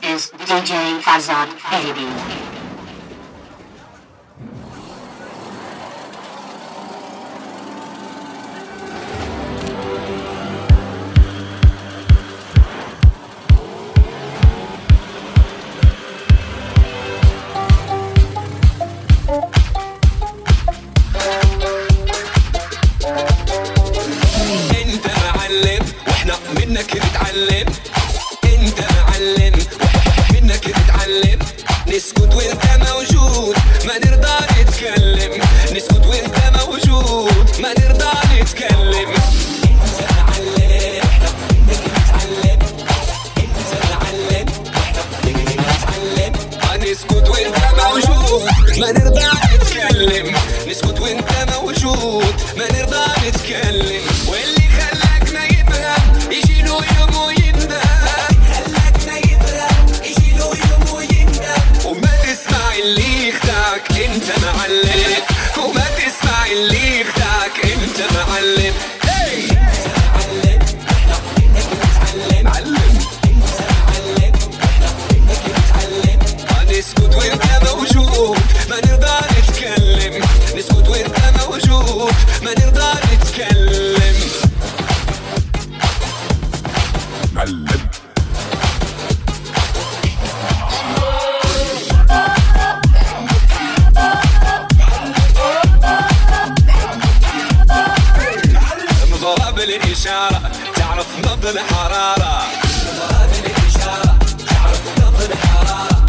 This is DJ Fazad Baby. انت معلم وإحنا منك نتعلم نسكت وانت موجود؟ ما نرضى نتكلم. نسكت وانت موجود؟ ما نرضى نتكلم. نسكت وانت موجود؟ ما نرضى نتكلم. نسكت وانت موجود؟ ما نرضى نتكلم. مضرب الإشارة تعرف نبض الحرارة. مضرب الإشارة تعرف نبض الحرارة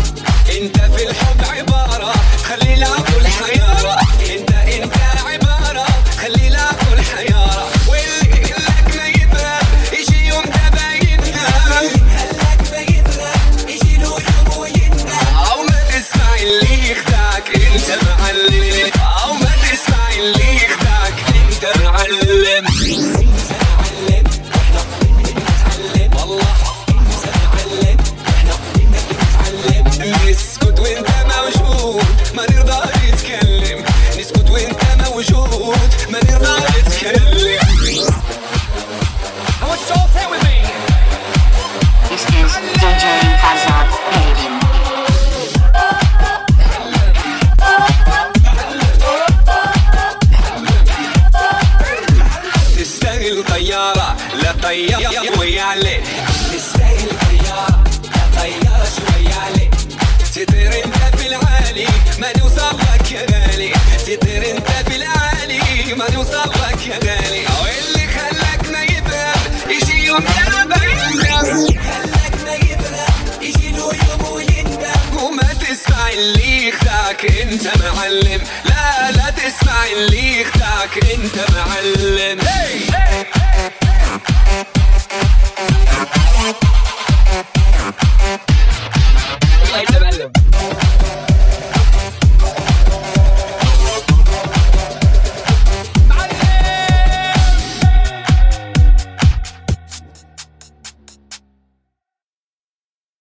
أنت في الحب عبارة خلي العقل حيارة. أنت أنت عبارة خلي العقل حيارة. واللي يقلك ما يفهم يجي يوم تبا ينام خلاك ما يفهم. يجي له يوم ويندم أو ما تسمع اللي يخدعك أنت معلم أو ما تسمع اللي يخدعك أنت معلم موجود ما نرضى نتكلم نسكت وانت موجود ما نرضى نتكلم I want you to all say with me? This is DJ Fazad Baby. تستاهل طيارة. لا طيارة. ويالي اللي يخدعك انت معلم لا لا تسمع اللي يخدعك انت معلم hey, hey, hey, hey.